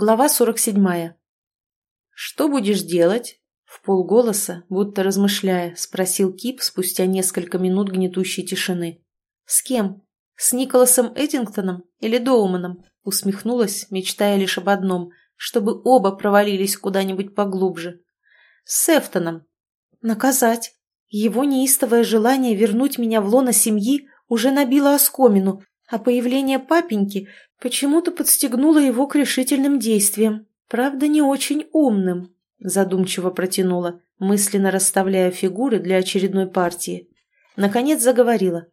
Глава 47. «Что будешь делать?» В полголоса, будто размышляя, спросил Кип спустя несколько минут гнетущей тишины. «С кем? С Николасом Эдингтоном или Доуманом?» Усмехнулась, мечтая лишь об одном, чтобы оба провалились куда-нибудь поглубже. «С Эфтоном. Наказать. Его неистовое желание вернуть меня в лоно семьи уже набило оскомину, а появление папеньки почему-то подстегнуло его к решительным действиям. Правда, не очень умным, задумчиво протянула, мысленно расставляя фигуры для очередной партии. Наконец заговорила.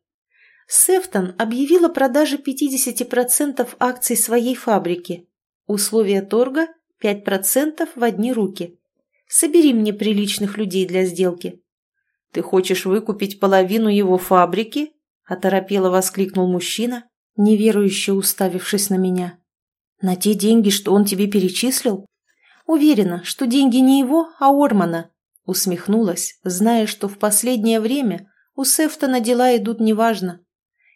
Сефтон объявил о продаже 50% акций своей фабрики. Условия торга – 5% в одни руки. Собери мне приличных людей для сделки. «Ты хочешь выкупить половину его фабрики?» – оторопело воскликнул мужчина, неверующе уставившись на меня. «На те деньги, что он тебе перечислил?» «Уверена, что деньги не его, а Ормана», – усмехнулась, зная, что в последнее время у Сефтона дела идут неважно.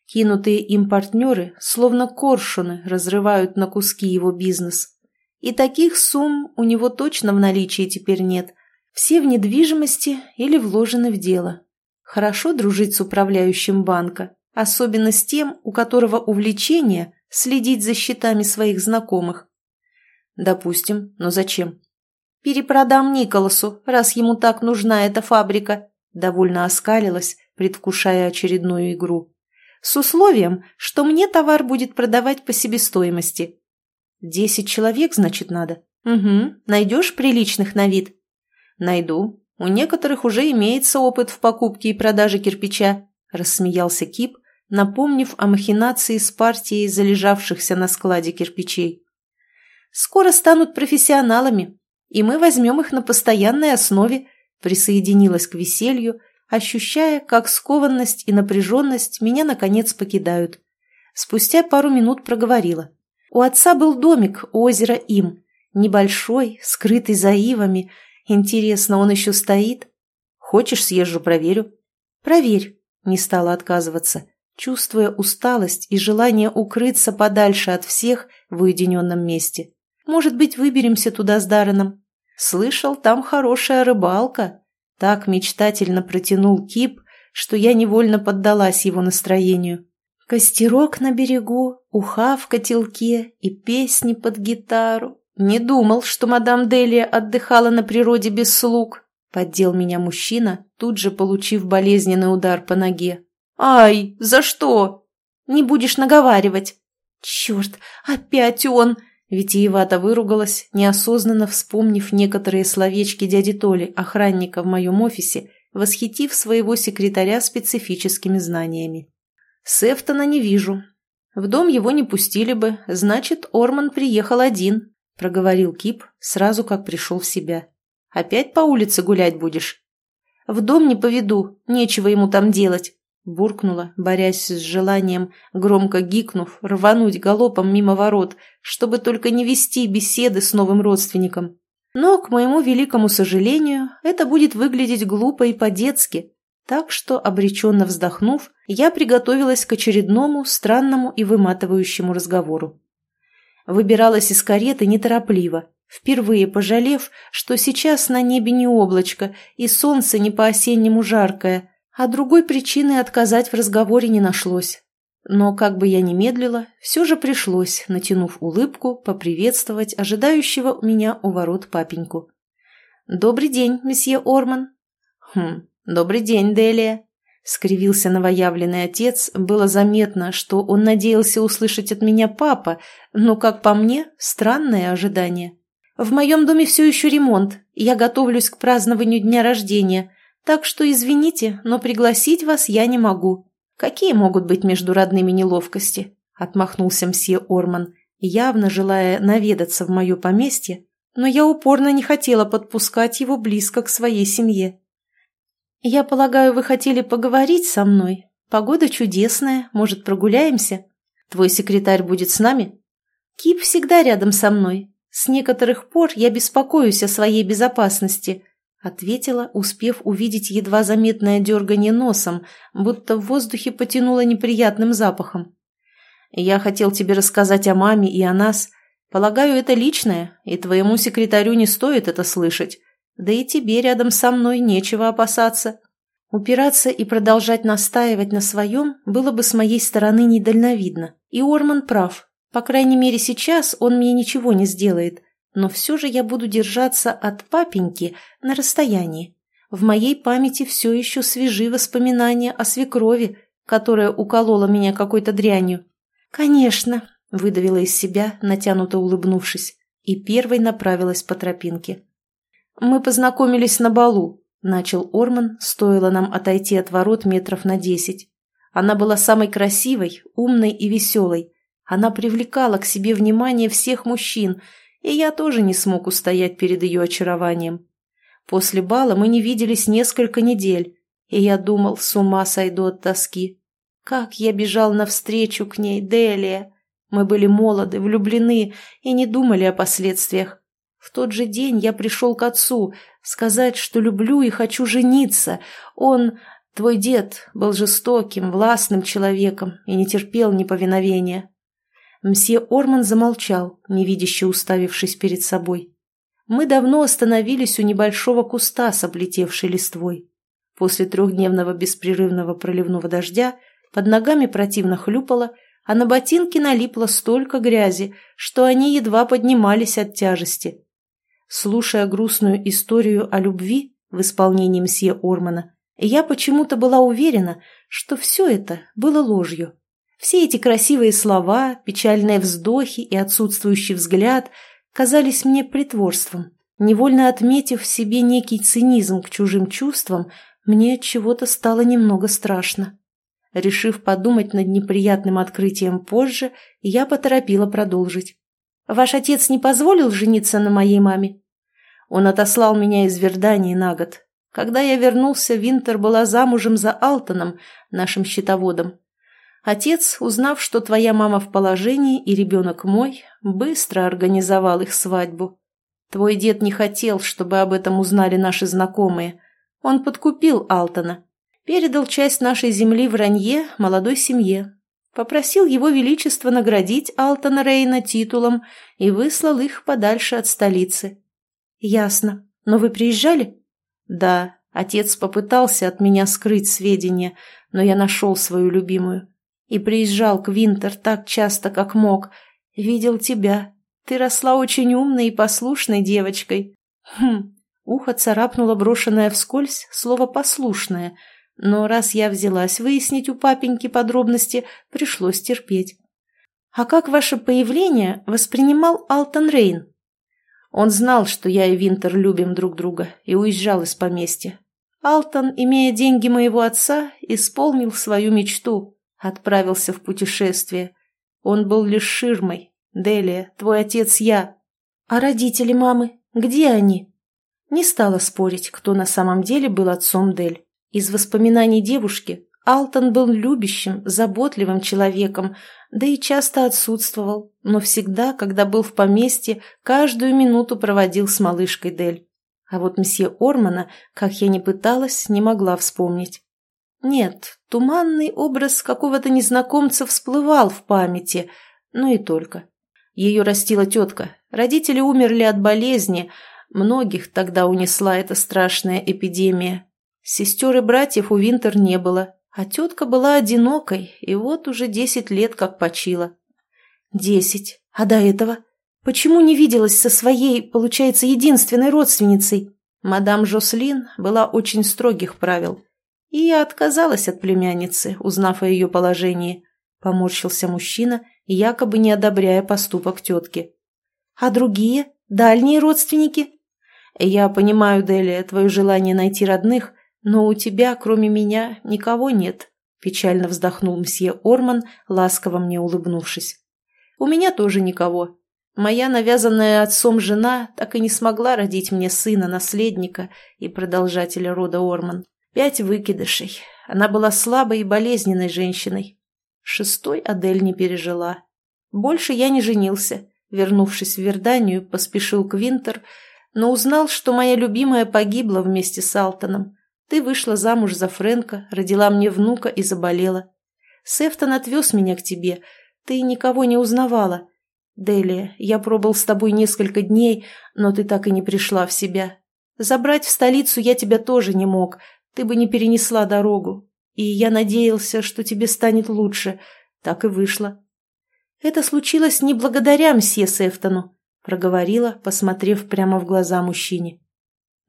Кинутые им партнеры, словно коршуны, разрывают на куски его бизнес. И таких сумм у него точно в наличии теперь нет. Все в недвижимости или вложены в дело. Хорошо дружить с управляющим банка, особенно с тем, у которого увлечение следить за счетами своих знакомых. Допустим, но зачем? Перепродам Николасу, раз ему так нужна эта фабрика, довольно оскалилась, предвкушая очередную игру. С условием, что мне товар будет продавать по себестоимости. Десять человек, значит, надо? Угу, найдешь приличных на вид? Найду. У некоторых уже имеется опыт в покупке и продаже кирпича. – рассмеялся Кип, напомнив о махинации с партией залежавшихся на складе кирпичей. «Скоро станут профессионалами, и мы возьмем их на постоянной основе», присоединилась к веселью, ощущая, как скованность и напряженность меня, наконец, покидают. Спустя пару минут проговорила. У отца был домик у озера Им, небольшой, скрытый за ивами. Интересно, он еще стоит? Хочешь, съезжу, проверю? Проверь, не стала отказываться, чувствуя усталость и желание укрыться подальше от всех в уединенном месте. Может быть, выберемся туда с Дарреном? Слышал, там хорошая рыбалка. Так мечтательно протянул Кип, что я невольно поддалась его настроению. Костерок на берегу, уха в котелке и песни под гитару. Не думал, что мадам Делия отдыхала на природе без слуг. Поддел меня мужчина, тут же получив болезненный удар по ноге. «Ай, за что?» «Не будешь наговаривать». «Черт, опять он!» Витиевато выругалась, неосознанно вспомнив некоторые словечки дяди Толи, охранника в моем офисе, восхитив своего секретаря специфическими знаниями. Сефтона не вижу. В дом его не пустили бы, значит, Орман приехал один, проговорил Кип, сразу как пришел в себя. Опять по улице гулять будешь? В дом не поведу, нечего ему там делать. Буркнула, борясь с желанием, громко гикнув, рвануть галопом мимо ворот, чтобы только не вести беседы с новым родственником. Но, к моему великому сожалению, это будет выглядеть глупо и по-детски. Так что, обреченно вздохнув, я приготовилась к очередному, странному и выматывающему разговору. Выбиралась из кареты неторопливо, впервые пожалев, что сейчас на небе не облачко и солнце не по-осеннему жаркое, а другой причины отказать в разговоре не нашлось. Но, как бы я ни медлила, все же пришлось, натянув улыбку, поприветствовать ожидающего меня у ворот папеньку. «Добрый день, месье Орман». «Хм, добрый день, Делия», — скривился новоявленный отец. Было заметно, что он надеялся услышать от меня папа, но, как по мне, странное ожидание. В моем доме все еще ремонт, я готовлюсь к празднованию дня рождения, так что извините, но пригласить вас я не могу. Какие могут быть между родными неловкости?» – отмахнулся мсье Орман, явно желая наведаться в мое поместье, но я упорно не хотела подпускать его близко к своей семье. «Я полагаю, вы хотели поговорить со мной? Погода чудесная, может, прогуляемся? Твой секретарь будет с нами?» «Кип всегда рядом со мной, «С некоторых пор я беспокоюсь о своей безопасности», — ответила, успев увидеть едва заметное дергание носом, будто в воздухе потянуло неприятным запахом. «Я хотел тебе рассказать о маме и о нас. Полагаю, это личное, и твоему секретарю не стоит это слышать. Да и тебе рядом со мной нечего опасаться. Упираться и продолжать настаивать на своем было бы с моей стороны недальновидно. И Орман прав. По крайней мере, сейчас он мне ничего не сделает. Но все же я буду держаться от папеньки на расстоянии. В моей памяти все еще свежи воспоминания о свекрови, которая уколола меня какой-то дрянью. «Конечно», — выдавила из себя, натянуто улыбнувшись, и первой направилась по тропинке. «Мы познакомились на балу», — начал Орман, стоило нам отойти от ворот метров на десять. Она была самой красивой, умной и веселой. Она привлекала к себе внимание всех мужчин, и я тоже не смог устоять перед ее очарованием. После бала мы не виделись несколько недель, и я думал, с ума сойду от тоски. Как я бежал навстречу к ней, Делия! Мы были молоды, влюблены и не думали о последствиях. В тот же день я пришел к отцу сказать, что люблю и хочу жениться. Он, твой дед, был жестоким, властным человеком и не терпел неповиновения. Мсье Орман замолчал, невидяще уставившись перед собой. Мы давно остановились у небольшого куста с облетевшей листвой. После трехдневного беспрерывного проливного дождя под ногами противно хлюпало, а на ботинки налипло столько грязи, что они едва поднимались от тяжести. Слушая грустную историю о любви в исполнении мсье Ормана, я почему-то была уверена, что все это было ложью. Все эти красивые слова, печальные вздохи и отсутствующий взгляд – казались мне притворством. Невольно отметив в себе некий цинизм к чужим чувствам, мне от чего-то стало немного страшно. Решив подумать над неприятным открытием позже, я поторопила продолжить. «Ваш отец не позволил жениться на моей маме?» Он отослал меня из Вердании на год. Когда я вернулся, Винтер была замужем за Алтоном, нашим счетоводом. Отец, узнав, что твоя мама в положении и ребенок мой, быстро организовал их свадьбу. Твой дед не хотел, чтобы об этом узнали наши знакомые. Он подкупил Алтона, передал часть нашей земли в Ранье молодой семье, попросил его величество наградить Алтона Рейна титулом и выслал их подальше от столицы. «Ясно. Но вы приезжали?» «Да. Отец попытался от меня скрыть сведения, но я нашел свою любимую и приезжал к Винтер так часто, как мог. Видел тебя. Ты росла очень умной и послушной девочкой. Хм, ухо царапнуло брошенное вскользь слово «послушное», но раз я взялась выяснить у папеньки подробности, пришлось терпеть. «А как ваше появление воспринимал Алтон Рейн?» Он знал, что я и Винтер любим друг друга, и уезжал из поместья. Алтон, имея деньги моего отца, исполнил свою мечту отправился в путешествие. Он был лишь ширмой. Делия, твой отец я. А родители мамы? Где они? Не стала спорить, кто на самом деле был отцом Дель. Из воспоминаний девушки Алтон был любящим, заботливым человеком, да и часто отсутствовал, но всегда, когда был в поместье, каждую минуту проводил с малышкой Дель. А вот мсье Ормана, как я ни пыталась, не могла вспомнить. Нет, туманный образ какого-то незнакомца всплывал в памяти, но и только. Ее растила тетка. Родители умерли от болезни. Многих тогда унесла эта страшная эпидемия. Сестер и братьев у Винтер не было, а тетка была одинокой, и вот уже десять лет как почила. Десять. А до этого? Почему не виделась со своей, получается, единственной родственницей? Мадам Жослин была очень строгих правил. И я отказалась от племянницы, узнав о ее положении. Поморщился мужчина, якобы не одобряя поступок тетки. «А другие? Дальние родственники?» «Я понимаю, Делия, твое желание найти родных, но у тебя, кроме меня, никого нет», печально вздохнул мсье Орман, ласково мне улыбнувшись. «У меня тоже никого. Моя навязанная отцом жена так и не смогла родить мне сына, наследника и продолжателя рода Орман. Пять выкидышей. Она была слабой и болезненной женщиной. Шестой Адель не пережила. Больше я не женился. Вернувшись в Верданию, поспешил к Винтер, но узнал, что моя любимая погибла вместе с Алтоном. Ты вышла замуж за Фрэнка, родила мне внука и заболела. Сефтон отвез меня к тебе. Ты никого не узнавала. Делия, я пробыл с тобой несколько дней, но ты так и не пришла в себя. Забрать в столицу я тебя тоже не мог, ты бы не перенесла дорогу. И я надеялся, что тебе станет лучше. Так и вышло. Это случилось не благодаря мсье Сефтону, проговорила, посмотрев прямо в глаза мужчине.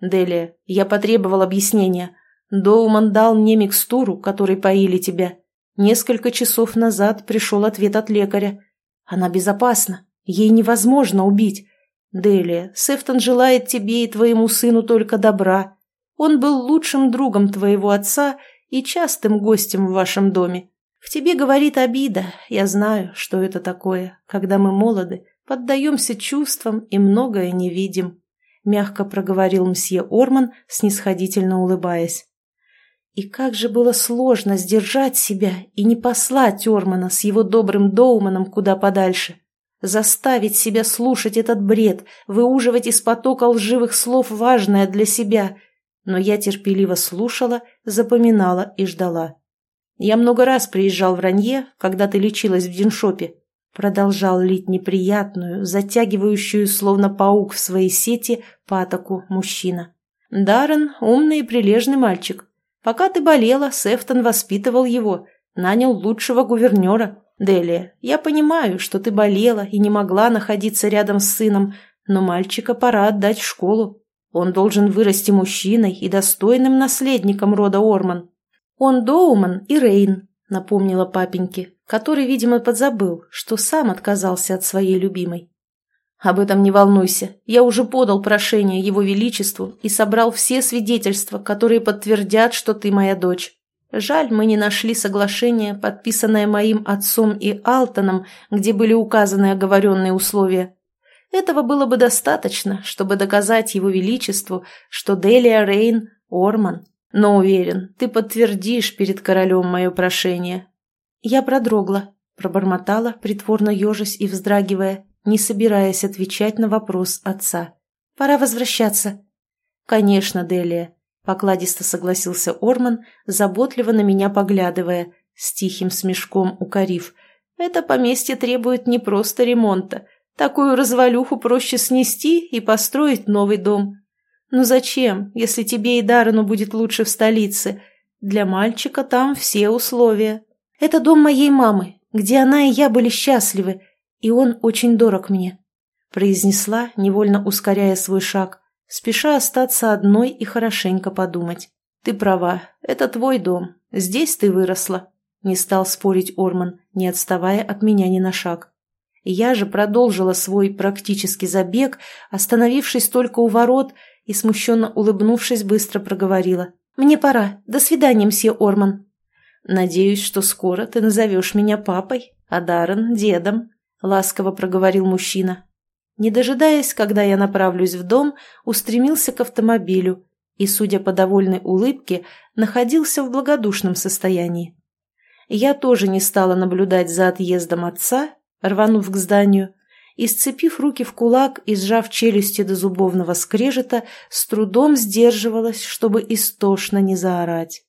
Делия, я потребовал объяснения. Доуман дал мне микстуру, которой поили тебя. Несколько часов назад пришел ответ от лекаря. Она безопасна. Ей невозможно убить. Делия, Сефтон желает тебе и твоему сыну только добра. Он был лучшим другом твоего отца и частым гостем в вашем доме. В тебе говорит обида. Я знаю, что это такое, когда мы молоды, поддаемся чувствам и многое не видим. Мягко проговорил мсье Орман, снисходительно улыбаясь. И как же было сложно сдержать себя и не послать Ормана с его добрым Доуманом куда подальше. Заставить себя слушать этот бред, выуживать из потока лживых слов важное для себя. Но я терпеливо слушала, запоминала и ждала. Я много раз приезжал в Ранье, когда ты лечилась в Диншопе. Продолжал лить неприятную, затягивающую, словно паук в своей сети, патоку мужчина. Даррен – умный и прилежный мальчик. Пока ты болела, Сефтон воспитывал его, нанял лучшего гувернера. Делия, я понимаю, что ты болела и не могла находиться рядом с сыном, но мальчика пора отдать в школу. Он должен вырасти мужчиной и достойным наследником рода Орман. Он Доуман и Рейн, напомнила папеньке, который, видимо, подзабыл, что сам отказался от своей любимой. Об этом не волнуйся. Я уже подал прошение Его Величеству и собрал все свидетельства, которые подтвердят, что ты моя дочь. Жаль, мы не нашли соглашение, подписанное моим отцом и Алтоном, где были указаны оговоренные условия. Этого было бы достаточно, чтобы доказать Его Величеству, что Делия Рейн – Орман. Но уверен, ты подтвердишь перед королем мое прошение. Я продрогла, пробормотала, притворно ежась и вздрагивая, не собираясь отвечать на вопрос отца. «Пора возвращаться». «Конечно, Делия», — покладисто согласился Орман, заботливо на меня поглядывая, с тихим смешком укорив. «Это поместье требует не просто ремонта. Такую развалюху проще снести и построить новый дом. Ну зачем, если тебе и Даррену будет лучше в столице? Для мальчика там все условия. Это дом моей мамы, где она и я были счастливы, и он очень дорог мне», — произнесла, невольно ускоряя свой шаг, спеша остаться одной и хорошенько подумать. «Ты права, это твой дом, здесь ты выросла», — не стал спорить Орман, не отставая от меня ни на шаг. Я же продолжила свой практический забег, остановившись только у ворот и, смущенно улыбнувшись, быстро проговорила. «Мне пора. До свидания, мсье Орман». «Надеюсь, что скоро ты назовешь меня папой, а Даррен – дедом», — ласково проговорил мужчина. Не дожидаясь, когда я направлюсь в дом, устремился к автомобилю и, судя по довольной улыбке, находился в благодушном состоянии. Я тоже не стала наблюдать за отъездом отца, рванув к зданию, и, сцепив руки в кулак и сжав челюсти до зубовного скрежета, с трудом сдерживалась, чтобы истошно не заорать.